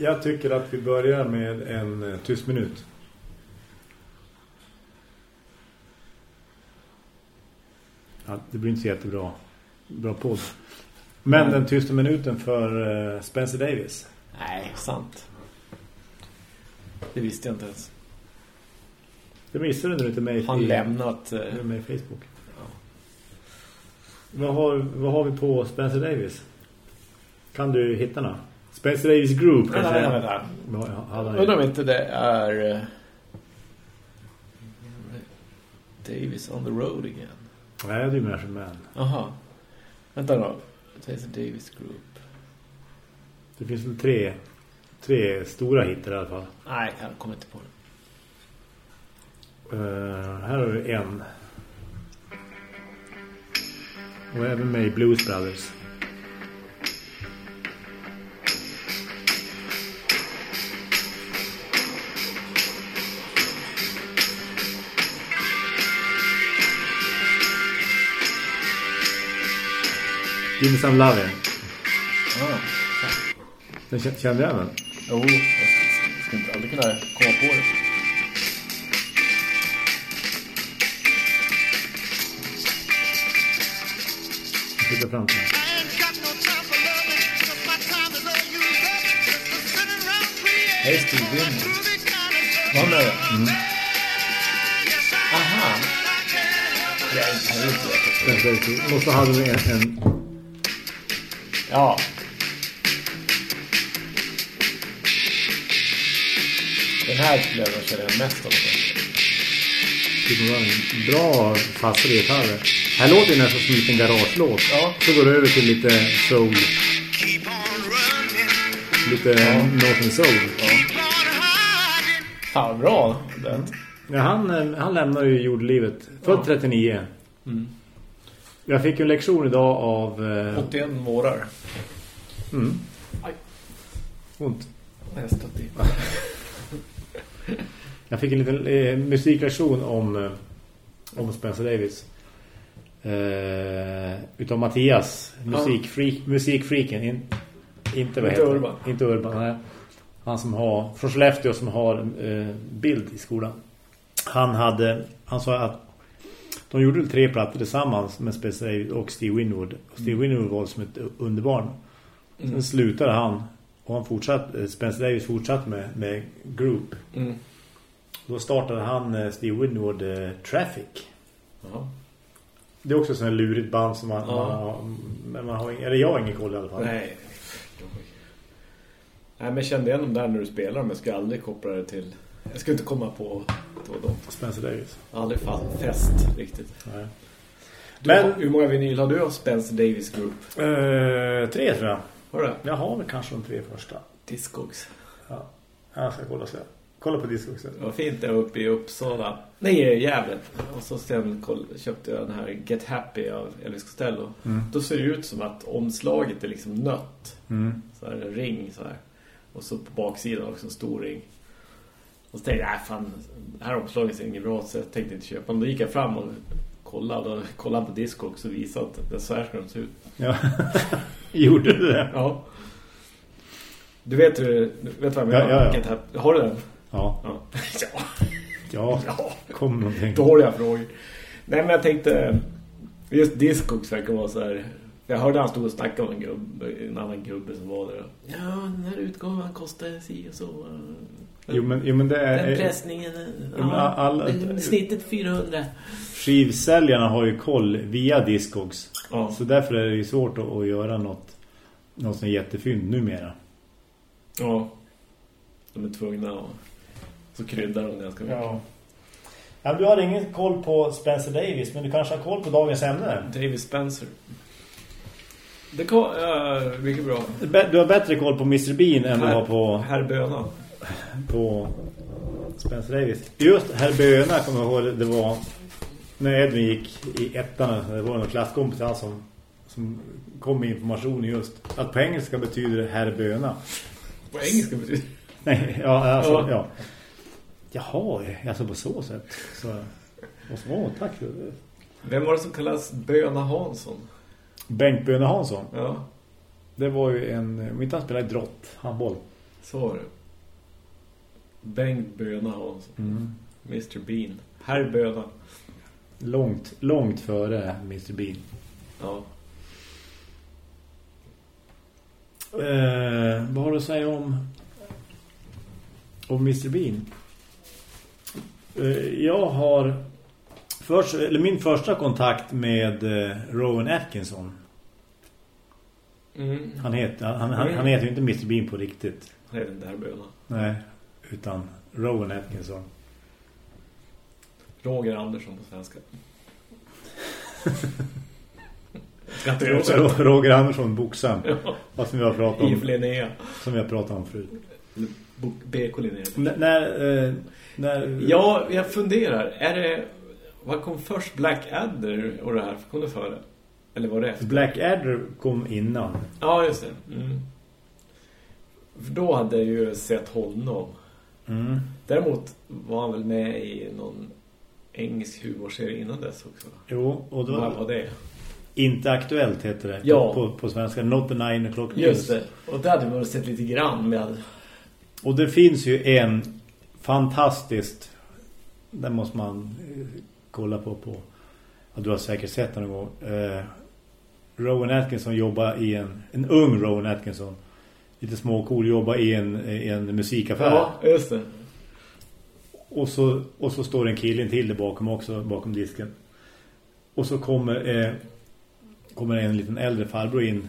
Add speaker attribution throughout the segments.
Speaker 1: Jag tycker att vi börjar med en eh, tyst minut. Ja, det blir inte så jättebra bra podd. Men den tysta minuten för eh, Spencer Davis.
Speaker 2: Nej, sant. Det visste jag inte ens.
Speaker 1: Det missade du inte mig
Speaker 2: Han
Speaker 1: i,
Speaker 2: lämnat... eh,
Speaker 1: med Facebook. Vad, har, vad har vi på Spencer Davis? Kan du hitta något? Spencer Davis Group kan
Speaker 2: Vänta,
Speaker 1: jag
Speaker 2: vänta,
Speaker 1: säga.
Speaker 2: vänta.
Speaker 1: Vad hade han
Speaker 2: Undrar om inte det är... eh, Davis on the road again.
Speaker 1: Nej, det är Marshall Man.
Speaker 2: Aha. Vänta då. Spencer Davis Group.
Speaker 1: Det finns väl tre, tre stora hitter i alla fall.
Speaker 2: Nej, jag kommer inte på det.
Speaker 1: Eh, här har vi en. Och även med Blues Brothers. Give me some loving.
Speaker 2: Ah.
Speaker 1: Den kä- kände jag den?
Speaker 2: Jo, jag skulle inte aldrig kunna komma på det.
Speaker 1: Flytta fram till.
Speaker 2: Hej Steve Winwood. Var med det? Aha. Jag är inte.
Speaker 1: Spencer Davis. Måste ha en, en
Speaker 2: Ja. Den här skulle jag nog känna mest om.
Speaker 1: Det var en bra fasta gitarrer. Här låter det nästan som en liten garagelåt.
Speaker 2: Ja.
Speaker 1: Så går det över till lite soul. Lite Northern Soul.
Speaker 2: Fan vad bra.
Speaker 1: Ja, han, eh, han lämnar ju jordlivet. Född 39.
Speaker 2: Mm.
Speaker 1: Jag fick en lektion idag av... Eh,
Speaker 2: 81 vårar.
Speaker 1: mm,
Speaker 2: Aj.
Speaker 1: ont.
Speaker 2: Jag har stått i.
Speaker 1: Jag fick en liten eh, musiklektion om, eh, om Spencer Davis. Eh, utav Mattias, musikfreak, musikfreaken. In, inte vad
Speaker 2: Inte
Speaker 1: heter?
Speaker 2: Urban.
Speaker 1: Inte Urban, nej. Han som har, från Skellefteå som har eh, bild i skolan. Han hade, han sa att de gjorde tre plattor tillsammans med Spencer Davis och Steve Winwood. Och Steve Winwood var som ett underbarn. Sen slutade han och han fortsatte, Spencer Davis fortsatte med, med Group.
Speaker 2: Mm.
Speaker 1: Då startade han eh, Steve Winwood eh, Traffic.
Speaker 2: Ja.
Speaker 1: Det är också sån här lurigt band som man,
Speaker 2: Ja.
Speaker 1: man har, men man har, eller jag har ingen koll i alla fall.
Speaker 2: Nej. Nej, men jag kände igen dem där när du spelar dem. Jag skulle aldrig koppla det till... Jag skulle inte komma på då dem.
Speaker 1: Spencer Davis.
Speaker 2: Aldrig fall fäst riktigt.
Speaker 1: Nej.
Speaker 2: Du,
Speaker 1: Men-
Speaker 2: hur många vinyl har du av Spencer Davis Group?
Speaker 1: Eh, tre tror jag.
Speaker 2: Har du?
Speaker 1: Jag har väl kanske de tre första.
Speaker 2: Discogs.
Speaker 1: Ja. Jag ska kolla så. Kolla på disco också.
Speaker 2: Det var fint där uppe i Uppsala. Nej, Gävle. Och så sen köpte jag den här Get Happy av Elvis Costello. Då ser det ut som att omslaget är liksom nött.
Speaker 1: Mm.
Speaker 2: Så här en ring så här. Och så på baksidan också en stor ring. Och så tänkte jag, nej fan, det här omslaget ser inget bra så jag tänkte inte köpa. Men då gick jag fram och kollade, och kollade på disco också och visade att det så här ska de se ut.
Speaker 1: Ja. Gjorde du det?
Speaker 2: Ja. Du vet, hur, du vet vad jag menar?
Speaker 1: Ja, ja, ja.
Speaker 2: Har du den?
Speaker 1: Ja.
Speaker 2: Ja. ja.
Speaker 1: Ja.
Speaker 2: Ja.
Speaker 1: Kom någonting.
Speaker 2: Dåliga frågor. Nej, men jag tänkte... Just Discogs verkar vara så här... Jag hörde han stod och snackade om en, gubbe, en annan gubbe som var där. Ja, den här utgåvan kostar si och så.
Speaker 1: Jo men, jo, men det
Speaker 2: Den
Speaker 1: är...
Speaker 2: pressningen...
Speaker 1: men
Speaker 2: Ja,
Speaker 1: alla-
Speaker 2: snittet 400.
Speaker 1: Skivsäljarna har ju koll via Discogs.
Speaker 2: Ja.
Speaker 1: Så därför är det ju svårt att, att göra något, något som är jättefynd numera.
Speaker 2: ja. De är tvungna och så kryddar de ganska mycket.
Speaker 1: Ja. ja du har ingen koll på Spencer Davis, men du kanske har koll på dagens ämne.
Speaker 2: David Spencer. Det kom... Ja, mycket bra.
Speaker 1: Du har bättre koll på Mr. Bean än du har på,
Speaker 2: Herr Böna.
Speaker 1: På Spencer Davis. Just herr Böna kommer jag ihåg, det var när Edvin gick i ettan, det var en klasskompis han som, som kom med information just att på engelska betyder det herr Böna.
Speaker 2: På engelska betyder
Speaker 1: Nej, ja, alltså,
Speaker 2: Ja.
Speaker 1: ja. Jaha, alltså på så sätt. Så, och så, åh, tack.
Speaker 2: Vem var det som kallas Böna Hansson?
Speaker 1: Bengt Böne Hansson.
Speaker 2: Ja.
Speaker 1: Det var ju en, om inte han spelade drott, handboll.
Speaker 2: Så var det. Bengt Böna Hansson.
Speaker 1: Mm.
Speaker 2: Mr Bean. Herr Böna.
Speaker 1: Långt, långt före Mr. Bean.
Speaker 2: Ja.
Speaker 1: Eh, vad har du att säga om om Mr. Bean? Eh, jag har först, eller min första kontakt med eh, Rowan Atkinson.
Speaker 2: Mm.
Speaker 1: Han heter, han, han, han heter ju inte Mr. Bean på riktigt.
Speaker 2: Han heter inte Herr Böna.
Speaker 1: Nej, utan Rowan Atkinson.
Speaker 2: Roger Andersson på svenska.
Speaker 1: Roger Andersson, boxaren.
Speaker 2: Ja.
Speaker 1: Som har pratat om,
Speaker 2: Linnea.
Speaker 1: som har pratat om förut.
Speaker 2: BK Linnea.
Speaker 1: När, eh, när
Speaker 2: Ja, jag funderar. Är det... Vad kom först? Blackadder och det här? Kom det före? Eller var det efter?
Speaker 1: Blackadder kom innan.
Speaker 2: Ja, just det. Mm. För då hade jag ju sett honom.
Speaker 1: Mm.
Speaker 2: Däremot var han väl med i någon engelsk humorserie innan dess också.
Speaker 1: Jo, och då...
Speaker 2: Vad var det?
Speaker 1: Inte aktuellt heter det
Speaker 2: Ja.
Speaker 1: på, på svenska. Not the nine o'clock news.
Speaker 2: Just det. Och där hade man sett lite grann med...
Speaker 1: Och det finns ju en fantastiskt den måste man eh, kolla på på. Ja, du har säkert sett den någon gång. Eh, Rowan Atkinson jobbar i en en ung Rowan Atkinson. Lite småcool jobbar i en, en musikaffär.
Speaker 2: Ja, just det.
Speaker 1: Och så, och så står en kille till där bakom också, bakom disken. Och så kommer, eh, kommer en liten äldre farbror in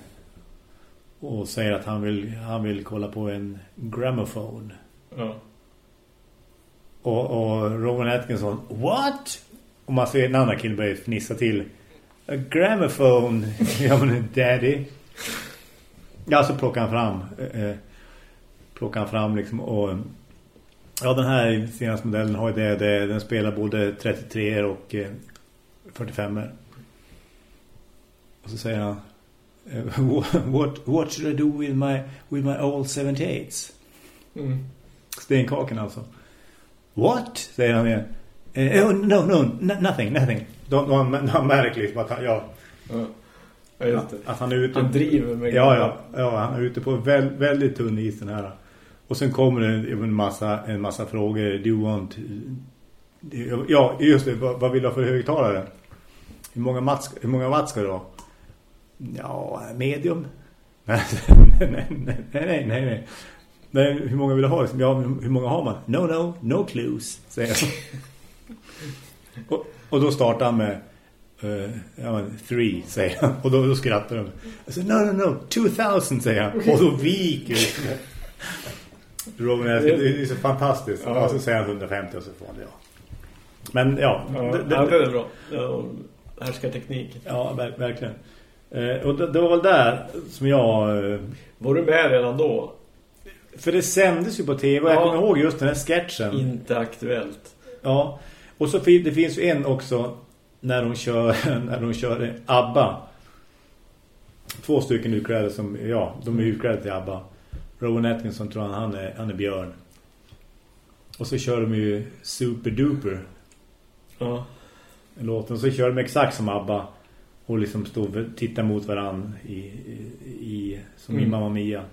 Speaker 1: och säger att han vill, han vill kolla på en gramophone.
Speaker 2: Ja.
Speaker 1: Och, och Rowan Atkinson, what? Och man ser en annan kille börja fnissa till. A gramophone, ja men daddy. Ja, så plockar han fram. Eh, plockar han fram liksom och... Ja, den här senaste modellen har ju det, det. Den spelar både 33 och eh, 45 -er. Och så säger han eh, what, what should I do with my, with my old 78s?
Speaker 2: Mm.
Speaker 1: Stenkaken alltså. What? Säger han igen. Eh, oh, no, no, no, nothing, nothing. De, de, märker liksom att han, ja,
Speaker 2: Ja. Ja,
Speaker 1: att han är ute...
Speaker 2: Han driver med
Speaker 1: ja, ja, ja, han är ute på väl, väldigt tunn is den här. Och sen kommer det en massa, en massa frågor. Do you want... Ja, just det. Vad, vad vill du ha för högtalare? Hur många, watt, hur många watt ska du ha? Ja, medium. nej, nej, nej, nej, nej, nej. Nej, hur många vill du ha? Ja, hur många har man? No, no, no clues, säger jag. och, och då startar han med uh, ja, three, säger han. Och då, då skrattar de. Jag säger, no, no, no, 2000, säger han. Och då viker. Robin, det är så fantastiskt.
Speaker 2: Ja.
Speaker 1: Och så säger han 150 och så får han det, ja. Men ja,
Speaker 2: Ja,
Speaker 1: det,
Speaker 2: ja,
Speaker 1: det,
Speaker 2: det är bra. Ja, härskarteknik.
Speaker 1: ja ver verkligen. Eh, och det, det var väl där som jag... Eh,
Speaker 2: Var du med redan då?
Speaker 1: för det sändes ju på tv och jag
Speaker 2: Ja.
Speaker 1: kommer ihåg just den här sketchen.
Speaker 2: Inte aktuellt.
Speaker 1: Ja, och så det finns ju en också när de kör, när de kör ABBA. Två stycken utklädda som, ja, de är utklädda till ABBA. Rowan Atkinson tror han, han är, han är björn. Och så kör de ju Super Duper
Speaker 2: Ja.
Speaker 1: låten. Så kör de exakt som ABBA och liksom står och tittar mot varann i, i, i som i
Speaker 2: Mm.
Speaker 1: Mamma Mia.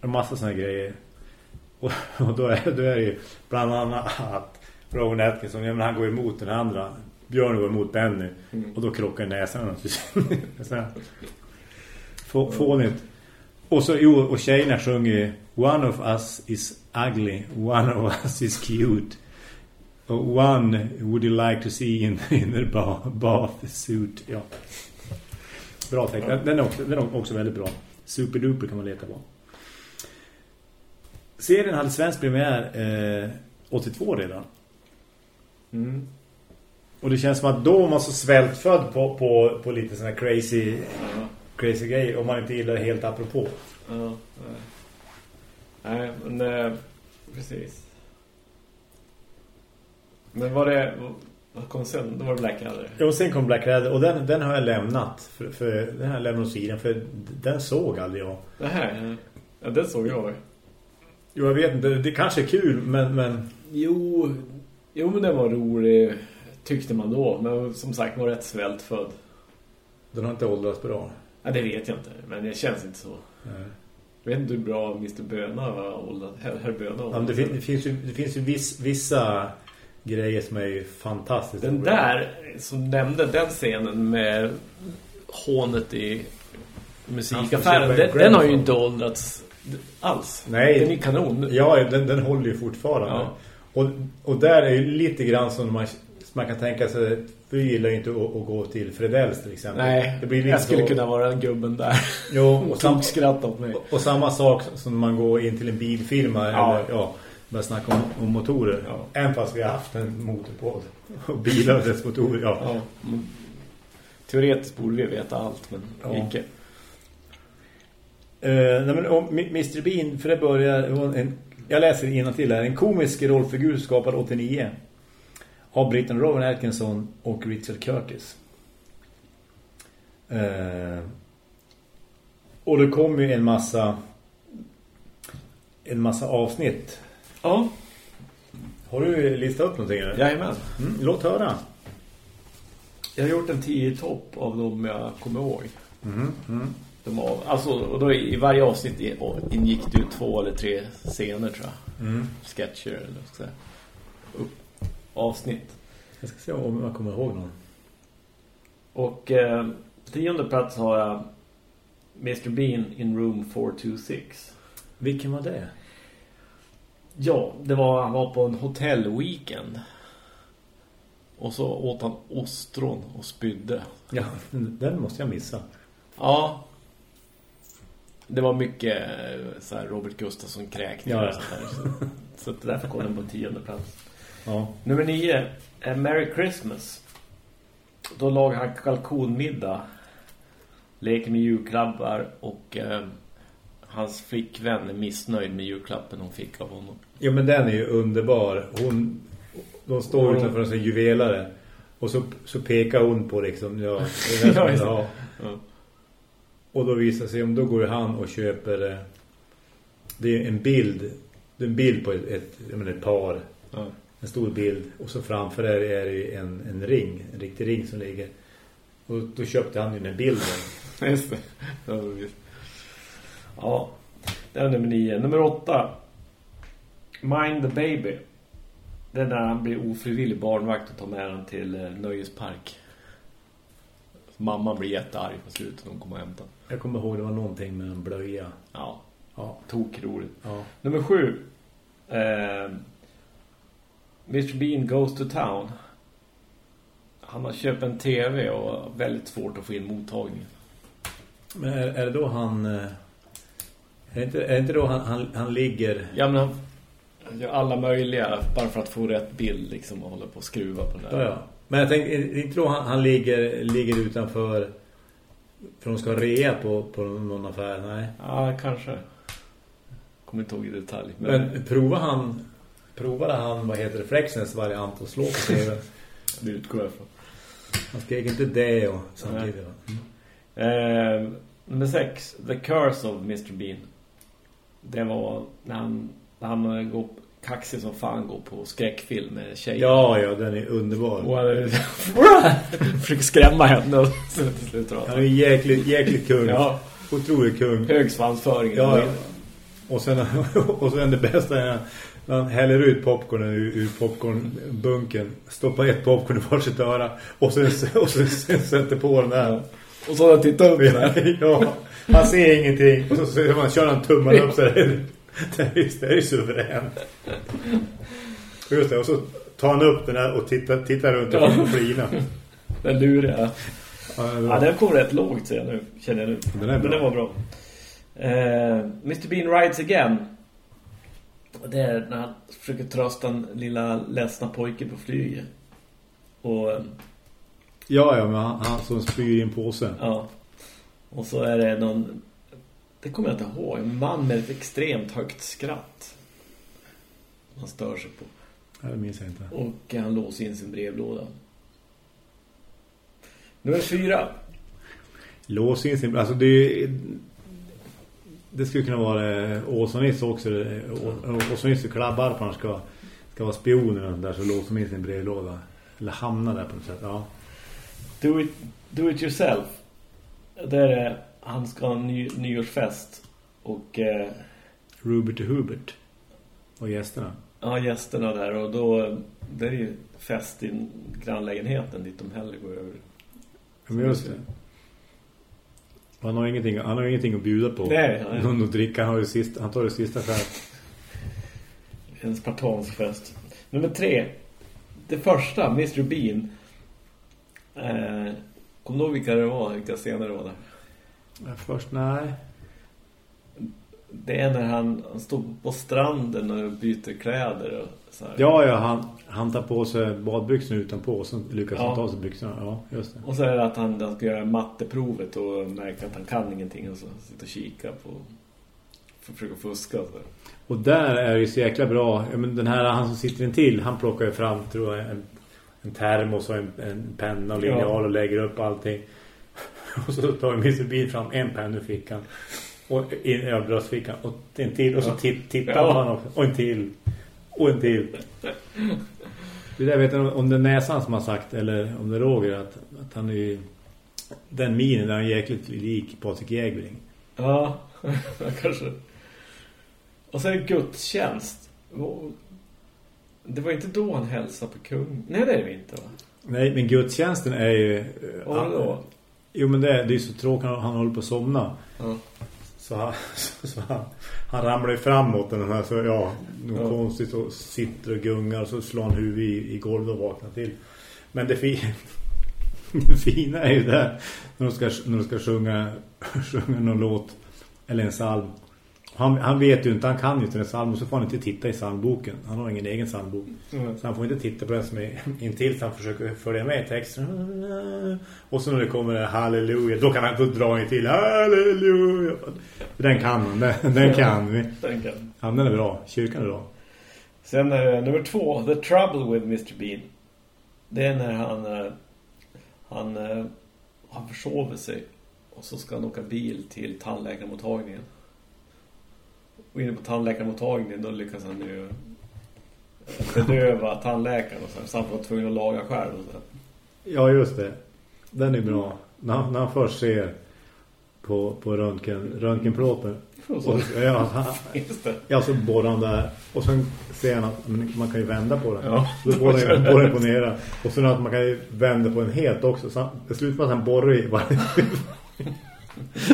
Speaker 1: En massa såna grejer. Och, och då, är, då är det ju bland annat att Rowan Atkinson, ja, men han går emot den andra. Björn går emot Benny.
Speaker 2: Mm.
Speaker 1: Och då krockar näsan. Få- Fånigt. Och så, jo, och tjejerna sjunger One of us is ugly, one of us is cute. One would you like to see in, in the ba bath suit. Ja. Bra text. Den, är också, den är också väldigt bra. Superduper kan man leta på. Serien hade svensk premiär eh, 82 redan.
Speaker 2: Mm.
Speaker 1: Och det känns som att då var man så svältfödd på, på, på lite här crazy,
Speaker 2: Ja.
Speaker 1: crazy grejer. Om man inte gillar det helt apropå.
Speaker 2: Ja. Nej. Men eh, precis. Men var det vad kom sen? Då var det Blackadder.
Speaker 1: Ja, och sen kom Black Adder och den, den har jag lämnat. För, för den har jag lämnat åt sidan. För den såg aldrig jag.
Speaker 2: Det här, ja, det såg jag.
Speaker 1: Jo, jag vet inte. Det kanske är kul, men... men
Speaker 2: Jo, jo men den var rolig tyckte man då. Men som sagt var rätt svältfödd.
Speaker 1: den har inte åldrats bra.
Speaker 2: Ja, det vet jag inte, men det känns inte så.
Speaker 1: Nej.
Speaker 2: Jag vet inte hur bra Mr. Böna var. Herr, herr Böna
Speaker 1: Ja, men det, fin, det finns ju, det finns ju viss, vissa grejer som är ju fantastiskt
Speaker 2: Den där, som nämnde den scenen med hånet i musikaffären, den, den har ju inte åldrats alls.
Speaker 1: Nej.
Speaker 2: Den är kanon.
Speaker 1: Ja, den, den håller ju fortfarande.
Speaker 2: Ja.
Speaker 1: Och, och där är ju lite grann som man, man kan tänka sig vi gillar ju inte att, att gå till Fredells till exempel.
Speaker 2: Nej,
Speaker 1: det blir
Speaker 2: jag skulle
Speaker 1: så,
Speaker 2: kunna vara den gubben där.
Speaker 1: Jo, och, sam,
Speaker 2: skratt åt mig.
Speaker 1: och samma sak som man går in till en bilfirma
Speaker 2: Ja.
Speaker 1: eller ja, börjar snacka om, om motorer.
Speaker 2: Ja.
Speaker 1: Även fast vi har haft en motorpodd. Och bilar och dess motorer, ja.
Speaker 2: Ja, teoretiskt borde vi veta allt, men
Speaker 1: Ja.
Speaker 2: icke.
Speaker 1: Eh, nej men om Mr. Bean, för det börjar en, jag läser innantill här, en komisk rollfigur skapad 89 av Britton Rowan Atkinson och Richard Curtis. Eh, och det kom ju en massa en massa avsnitt.
Speaker 2: Ja,
Speaker 1: Har du listat upp någonting? Eller?
Speaker 2: jajamän.
Speaker 1: Mm, låt höra.
Speaker 2: Jag har gjort en 10 topp av dem jag kommer ihåg.
Speaker 1: Mm, mm.
Speaker 2: De av, alltså, och då i, varje avsnitt ingick det ju två eller tre scener tror jag.
Speaker 1: Mm.
Speaker 2: Sketcher eller säga. Upp, avsnitt.
Speaker 1: Jag ska se om jag kommer ihåg någon.
Speaker 2: Och eh, tionde plats har jag Mr. Bean in room 426.
Speaker 1: Vilken var det?
Speaker 2: Ja, det var, han var på en hotellweekend. Och så åt han ostron och spydde.
Speaker 1: Ja, den måste jag missa.
Speaker 2: Ja. Det var mycket eh, så här Robert Gustafsson kräkningar
Speaker 1: Ja, ja.
Speaker 2: och sånt där. Så, så därför kom den på tionde plats.
Speaker 1: Ja.
Speaker 2: Nummer nio är Merry Christmas. Då lagar han kalkonmiddag. Leker med julklabbar och eh, hans flickvän är missnöjd med julklappen hon fick av honom.
Speaker 1: Ja men den är ju underbar. Hon, de står
Speaker 2: Mm.
Speaker 1: utanför en sån juvelare. Och så, så pekar hon på liksom, ja, det är det
Speaker 2: Ja. Ja.
Speaker 1: Och då visar sig, om då går han och köper eh, det är en bild det är en bild på ett, ett, menar, ett par
Speaker 2: Ja.
Speaker 1: En stor bild och så framför där är det en, en ring, en riktig ring som ligger och då köpte han ju den bilden
Speaker 2: Just det. Ja, visst. Ja, det är nummer nio. Nummer åtta. Mind the Baby. Det är när han blir ofrivillig barnvakt och tar med den till eh, nöjespark. Mamman blir jättearg på slutet när hon kommer och hämtar.
Speaker 1: jag kommer ihåg det var någonting med en blöja
Speaker 2: Ja,
Speaker 1: ja,
Speaker 2: tokroligt.
Speaker 1: ja.
Speaker 2: Nummer sju. Eh, Mr. Bean goes to town. Han har köpt en tv och väldigt svårt att få in mottagningen.
Speaker 1: men är, är det då han eh, är det inte, är det inte då han, han, han ligger
Speaker 2: Ja, men han gör alla möjliga bara för att få rätt bild liksom och håller på att skruva på den där.
Speaker 1: Ja, ja. Men jag tänker, är det inte då han, han ligger, ligger utanför för de ska rea på, på någon affär? Nej.
Speaker 2: Ja, kanske. Kommer inte ihåg i detalj. Men,
Speaker 1: Men provar han provade han, vad heter det, Flexness variant och slå på tv?
Speaker 2: det utgår jag från.
Speaker 1: Han skrek inte det och samtidigt. Mm.
Speaker 2: Eh, nummer sex. The Curse of Mr. Bean. Det var när han, när han går kaxig som fan går på skräckfilm med tjejer.
Speaker 1: Ja, ja, den är underbar.
Speaker 2: Försöker skrämma henne och till slut drar
Speaker 1: Han är jäkligt, jäkligt kung.
Speaker 2: Ja,
Speaker 1: Otroligt kung.
Speaker 2: hög svansföring.
Speaker 1: Ja, ja. Och sen, och sen det bästa är han häller ut popcornen ur, ur popcornbunken. Stoppar ett popcorn i varsitt öra. Och sen, och sen, sen sätter på den där.
Speaker 2: Och så har han tittat upp där.
Speaker 1: Ja, han ser ingenting. Och så, så man kör han tummen upp så är det, är, ju suveränt. Just det, och så tar han upp den här och tittar, tittar runt
Speaker 2: Ja.
Speaker 1: och flina.
Speaker 2: Den luriga.
Speaker 1: Ja, det
Speaker 2: Ja, den kom rätt lågt ser jag nu, känner jag nu.
Speaker 1: Den.
Speaker 2: Men den var bra. Eh, Mr. Bean Rides Again. Det är när han försöker trösta den lilla ledsna pojken på flyget. Och eh,
Speaker 1: ja, ja, men han, han som spyr i en påse.
Speaker 2: ja. Och så är det någon... Det kommer jag inte ihåg. En man med ett extremt högt skratt. Han stör sig på.
Speaker 1: Ja, det minns jag inte.
Speaker 2: Och han låser in sin brevlåda. Nummer fyra.
Speaker 1: Lås in sin... Alltså det är... Det skulle kunna vara Åsonits också. Åsonits och klabbarparna ska, ska vara spioner där så låser in sin brevlåda. Eller hamna där på något sätt. Ja.
Speaker 2: Do it, do it yourself. Där är han ska ha en ny, nyårsfest. Och eh,
Speaker 1: Rubert och Hubert och gästerna.
Speaker 2: ja, gästerna där. Och då, det är ju fest i grannlägenheten dit de hellre går över.
Speaker 1: Ja, men just det. Han har ingenting, han har ingenting att bjuda på.
Speaker 2: Nej, nej.
Speaker 1: Dricka, han, har ju sista, han tar det sista själv.
Speaker 2: En spartansk fest. Nummer tre. Det första, Mr. Bean. Eh, Kommer du ihåg vilka det var? Vilka scener det var där?
Speaker 1: Först, nej.
Speaker 2: Det är när han, han står på stranden och byter kläder och så här.
Speaker 1: Ja, ja, han, han tar på sig badbyxorna utanpå och så lyckas
Speaker 2: Ja.
Speaker 1: han ta sig byxorna. Ja, just det.
Speaker 2: Och så är det att han, han ska göra matteprovet och märker att han kan ingenting och så sitter och kikar på för att försöka fuska och så.
Speaker 1: Och där är det ju så jäkla bra. Ja, men den här, han som sitter in till, han plockar ju fram, tror jag, en, en termos och en, en penna och linjal
Speaker 2: Ja.
Speaker 1: och lägger upp allting. Och så tar Mr. Bean fram en penna ur fickan. Och in i bröstfickan. Och en till. Och så tittar
Speaker 2: Ja.
Speaker 1: man också. Och en till. Och en till. Det där vet jag om det är näsan som har sagt, eller om det är Roger, att, att han är. Den minen är jäkligt lik Patrik Jägvring.
Speaker 2: Ja, kanske. Och så är det gudstjänst. Det var inte då han hälsade på kung. Nej, det är det inte va?
Speaker 1: Nej, men gudstjänsten är ju... eh,
Speaker 2: Vad var det då?
Speaker 1: Jo, men det, det är så tråkigt att han håller på att somna.
Speaker 2: Ja.
Speaker 1: Så han, så han, han ramlar ju framåt den här så ja, något
Speaker 2: Ja.
Speaker 1: konstigt och sitter och gungar så slår han huvudet i, i golvet och vaknar till. Men det, fi, det fina är ju där när de ska, när de ska sjunga, sjunga någon låt eller en psalm. Han, han vet ju inte, han kan ju inte en psalm och så får han inte titta i psalmboken. Han har ingen egen psalmbok.
Speaker 2: Mm.
Speaker 1: Så han får inte titta på den som är intill så han försöker följa med i texten. Och så när det kommer halleluja, då kan han då dra han till halleluja. Den kan han, den, den kan vi.
Speaker 2: Den kan.
Speaker 1: Den är bra. Kyrkan är bra.
Speaker 2: Sen eh, nummer två, The Trouble with Mr. Bean. Det är när han eh, han eh, har försovit sig och så ska han åka bil till tandläkarmottagningen. Och inne på tandläkarmottagningen då lyckas han ju eh, bedöva tandläkaren och så, här, han var tvungen att laga själv. Och så.
Speaker 1: Ja, just det. Den är bra. När, han- när han först ser på, på röntgen, röntgenplåten.
Speaker 2: Och.
Speaker 1: Och, ja, han,
Speaker 2: Just det.
Speaker 1: ja, så borrar han där. Och sen ser han att man kan ju vända på den.
Speaker 2: Ja.
Speaker 1: Så borrar han borrar han på nera. Och sen att man kan ju vända på en helt också. Så han, det slutar med att han borrar i varje...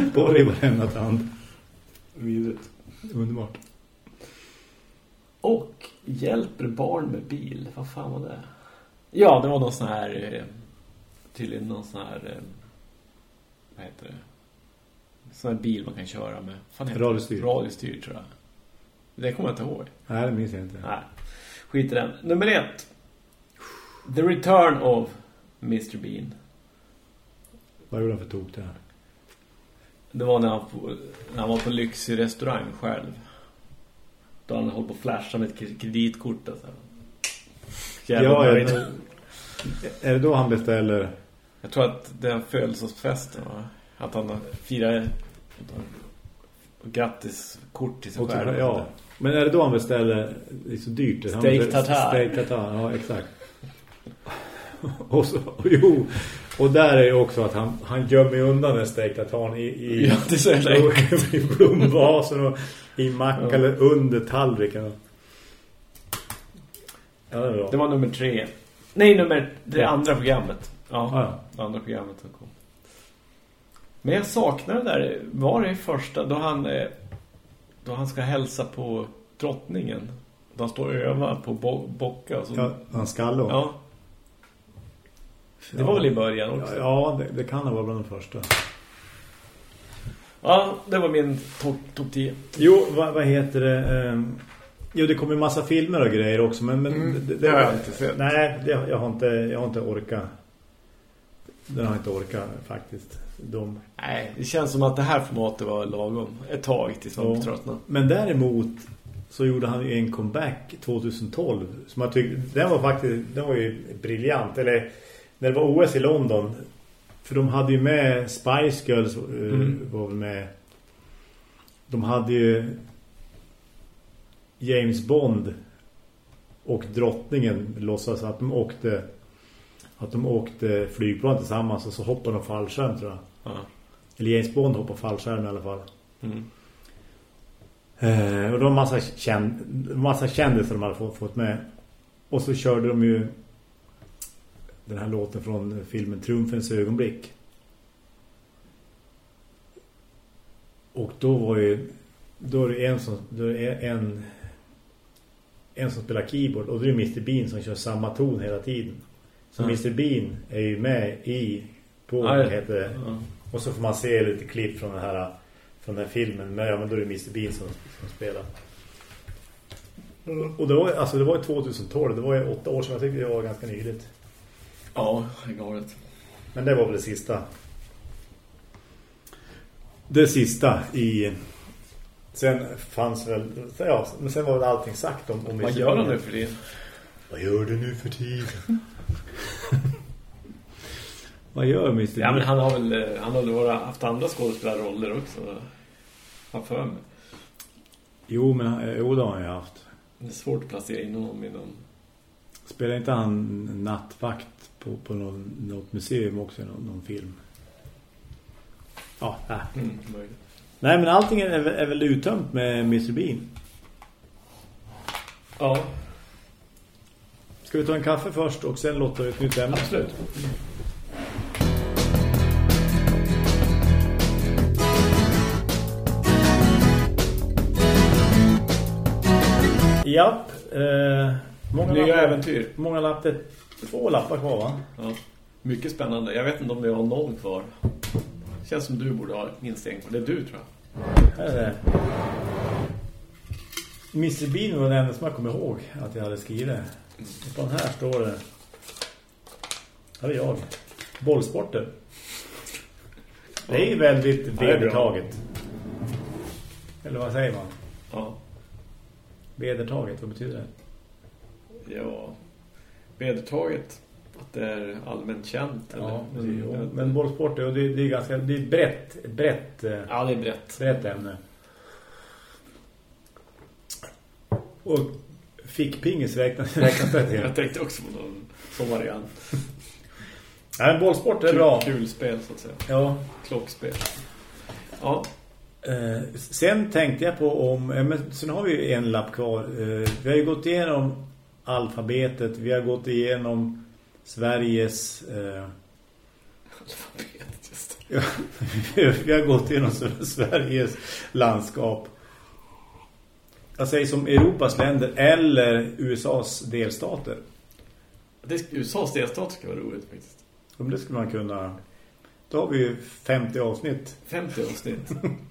Speaker 1: borrar i varenda tand.
Speaker 2: Vidrigt.
Speaker 1: Underbart.
Speaker 2: Och hjälper barn med bil. Vad fan var det? Ja, det var någon sån här eh, tydligen någon sån här eh, vad heter det? Sån här bil man kan köra med. Fan det?
Speaker 1: Radiostyr.
Speaker 2: Radiostyr tror jag. Det kommer jag inte ihåg.
Speaker 1: Nej, det minns jag inte.
Speaker 2: Nej. Skit i den. Nummer ett. The Return of Mr. Bean.
Speaker 1: Vad gjorde han för tok där?
Speaker 2: Det var när han, när han var på lyxig restaurang själv. Då han höll på att flasha med ett kreditkort. Alltså. Jävla
Speaker 1: Ja,
Speaker 2: nöjd.
Speaker 1: ja, är det då han beställer...
Speaker 2: Jag tror att det är födelsedagsfesten? Att han firar grattiskort till sig
Speaker 1: Och
Speaker 2: själv.
Speaker 1: ja. Men är det då han beställer det är så dyrt?
Speaker 2: Steak tartare.
Speaker 1: Steak tartare, ja exakt. och så, jo. Och där är ju också att han, han gömmer undan den steak tartaren i, i,
Speaker 2: Ja, det så äckligt.
Speaker 1: i blomvasen och i macka
Speaker 2: Ja.
Speaker 1: eller under tallriken. Ja, det.
Speaker 2: Det var nummer tre. Nej, nummer det andra programmet. Ja,
Speaker 1: Ja,
Speaker 2: det andra programmet som kom. Men jag saknar det där. Var det första då han eh, då han ska hälsa på drottningen? Då han står och övar på bo bocka och så.
Speaker 1: ja, han skallar.
Speaker 2: Ja. Det
Speaker 1: Ja.
Speaker 2: var väl i början också.
Speaker 1: Ja, det, det kan ha varit bland de första.
Speaker 2: Ja, det var min topp top 10.
Speaker 1: Jo, vad, vad heter det? ehm, jo, det kommer ju massa filmer och grejer också, men, men
Speaker 2: Mm, det har jag inte sett.
Speaker 1: Nej, det, jag har inte jag har inte orkat. Den har jag inte orkat faktiskt. De.
Speaker 2: Nej, det känns som att det här formatet var lagom. Ett tag tills man
Speaker 1: Ja.
Speaker 2: tröttnade.
Speaker 1: Men däremot så gjorde han ju en comeback 2012 som jag tyckte den var faktiskt den var ju briljant eller när det var OS i London för de hade ju med Spice Girls eh,
Speaker 2: Mm.
Speaker 1: var med de hade ju James Bond och drottningen låtsas att de åkte att de åkte flygplan tillsammans och så hoppade de fallskärm tror jag.
Speaker 2: Ja.
Speaker 1: Eller James Bond hoppade fallskärm i alla fall.
Speaker 2: Mm.
Speaker 1: Eh, och det var massa, känd, massa kändisar de hade fått, fått med. Och så körde de ju den här låten från filmen Triumfens ögonblick. Och då var ju då är det en som då är det en en som spelar keyboard och då är det Mr. Bean som kör samma ton hela tiden. Så
Speaker 2: Ja.
Speaker 1: Mr. Bean är ju med i på
Speaker 2: ja.
Speaker 1: heter det.
Speaker 2: Ja.
Speaker 1: Och så får man se lite klipp från den här från den här filmen men ja, men då är det Mr. Bean som, som spelar. Och det var alltså det var ju 2012, det var ju åtta år sedan jag tyckte det var ganska nyligt.
Speaker 2: Ja, galet.
Speaker 1: Men det var väl det sista. Det sista i sen fanns väl ja, men sen var väl allting sagt om om
Speaker 2: Vad gör han nu för det?
Speaker 1: Vad gör du nu för tid? Vad gör Mr.
Speaker 2: Ja, men han har väl, eh, han har väl varit, haft andra skådespelarroller också. Har för mig.
Speaker 1: Jo, men han- jo, det har han ju haft.
Speaker 2: Det är svårt att placera in honom i någon...
Speaker 1: Spelar inte han nattvakt på, på någon, något museum också, någon, någon film? Ja, äh.
Speaker 2: Mm.
Speaker 1: Nej, men allting är, är väl uttömt med Mr. Bean.
Speaker 2: Ja,
Speaker 1: Ska vi ta en kaffe först och sen låta ett nytt ämne?
Speaker 2: absolut.
Speaker 1: Japp. Eh, många,
Speaker 2: Nya
Speaker 1: lappar,
Speaker 2: äventyr.
Speaker 1: många lappar. Två lappar kvar va?
Speaker 2: Ja. Mycket spännande. Jag vet inte om vi har någon kvar. Känns som du borde ha minst en kvar. Det är du tror jag.
Speaker 1: Här är det. Mr. Bean var den enda som jag kommer ihåg att jag hade skrivit. På den här står det. Här är jag. Bollsporter. Det är väldigt vedertaget. Eller vad säger man?
Speaker 2: Ja.
Speaker 1: Vedertaget, vad betyder det?
Speaker 2: Ja. Vedertaget att det är allmänt känt. Eller?
Speaker 1: Ja,
Speaker 2: men,
Speaker 1: jo, men bollsporter, och det, det är ganska det är brett, ett brett, eh,
Speaker 2: ja, det är brett.
Speaker 1: brett ämne. Och fickpingis räknas, räknas.
Speaker 2: Jag tänkte också på någon sån variant.
Speaker 1: Nej, men bollsport är bra.
Speaker 2: Kul, kul spel så att säga.
Speaker 1: Ja.
Speaker 2: Klockspel. Ja.
Speaker 1: Eh, sen tänkte jag på om, eh, men sen har vi ju en lapp kvar. Eh, vi har ju gått igenom alfabetet, vi har gått igenom Sveriges... Eh,
Speaker 2: Alfabetet, just det.
Speaker 1: vi har gått igenom Sveriges landskap. Jag säger som Europas länder eller USAs delstater.
Speaker 2: det USAs delstat ska vara roligt faktiskt.
Speaker 1: Om det skulle man kunna... Då har vi ju 50 avsnitt.
Speaker 2: 50 avsnitt.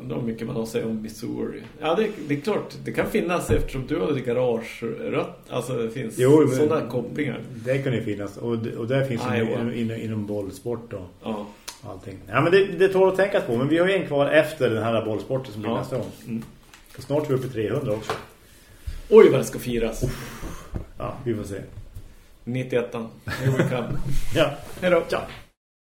Speaker 2: Undrar hur mycket man har att säga om Missouri. Ja, det, det är klart. Det kan finnas eftersom du har lite garage-rött. Alltså det finns
Speaker 1: Jo,
Speaker 2: sådana kopplingar.
Speaker 1: Det kan ju finnas. Och, och där finns
Speaker 2: Ah,
Speaker 1: ju inom, inom, inom bollsport och
Speaker 2: Ja.
Speaker 1: allting. Ja, men det, det tål att tänka på. Men vi har ju en kvar efter den här bollsporten som blir
Speaker 2: Ja.
Speaker 1: nästa gång.
Speaker 2: Mm.
Speaker 1: Och snart är vi uppe i 300 också.
Speaker 2: Oj, vad det ska firas.
Speaker 1: Ja, vi får se.
Speaker 2: 91an. Here we come.
Speaker 1: Ja.
Speaker 2: Hej då.
Speaker 1: Ciao.